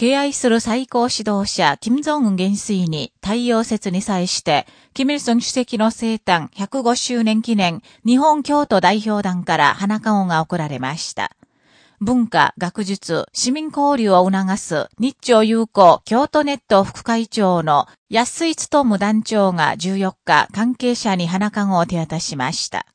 敬愛する最高指導者、金正恩元帥に太陽節に際して、キム・成ソン主席の生誕105周年記念日本京都代表団から花籠が贈られました。文化、学術、市民交流を促す日朝友好京都ネット副会長の安井務団長が14日関係者に花籠を手渡しました。